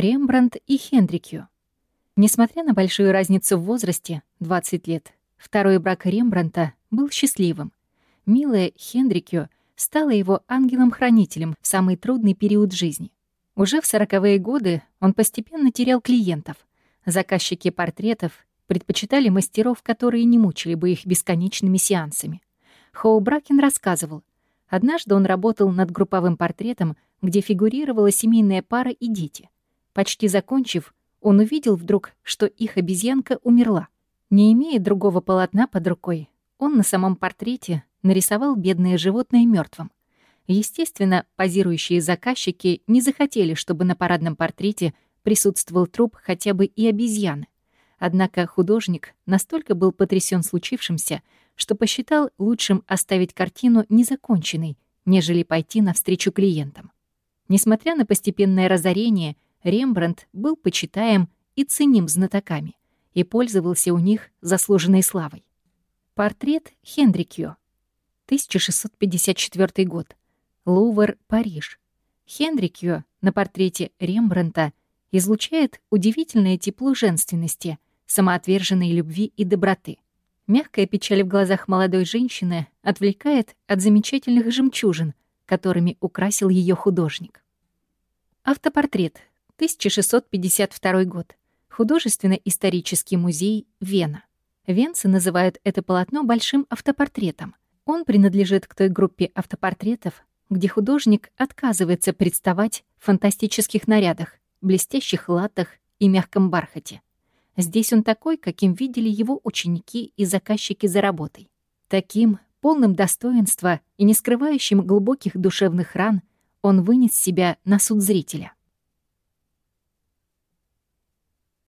Рембрандт и Хендрикью. Несмотря на большую разницу в возрасте, 20 лет, второй брак Рембранта был счастливым. Милая Хендрикью стала его ангелом-хранителем в самый трудный период жизни. Уже в сороковые годы он постепенно терял клиентов. Заказчики портретов предпочитали мастеров, которые не мучили бы их бесконечными сеансами. Хоу Бракен рассказывал, однажды он работал над групповым портретом, где фигурировала семейная пара и дети. Почти закончив, он увидел вдруг, что их обезьянка умерла. Не имея другого полотна под рукой, он на самом портрете нарисовал бедное животное мертвым. Естественно, позирующие заказчики не захотели, чтобы на парадном портрете присутствовал труп хотя бы и обезьяны. Однако художник настолько был потрясен случившимся, что посчитал лучшим оставить картину незаконченной, нежели пойти навстречу клиентам. Несмотря на постепенное разорение, Рембрандт был почитаем и ценим знатоками и пользовался у них заслуженной славой. Портрет Хендрикью. 1654 год. Лувр, Париж. Хендрикью на портрете Рембрандта излучает удивительное тепло женственности, самоотверженной любви и доброты. Мягкая печаль в глазах молодой женщины отвлекает от замечательных жемчужин, которыми украсил ее художник. Автопортрет. 1652 год. Художественно-исторический музей Вена. Венцы называют это полотно большим автопортретом. Он принадлежит к той группе автопортретов, где художник отказывается представать в фантастических нарядах, блестящих латах и мягком бархате. Здесь он такой, каким видели его ученики и заказчики за работой. Таким, полным достоинства и не скрывающим глубоких душевных ран, он вынес себя на суд зрителя.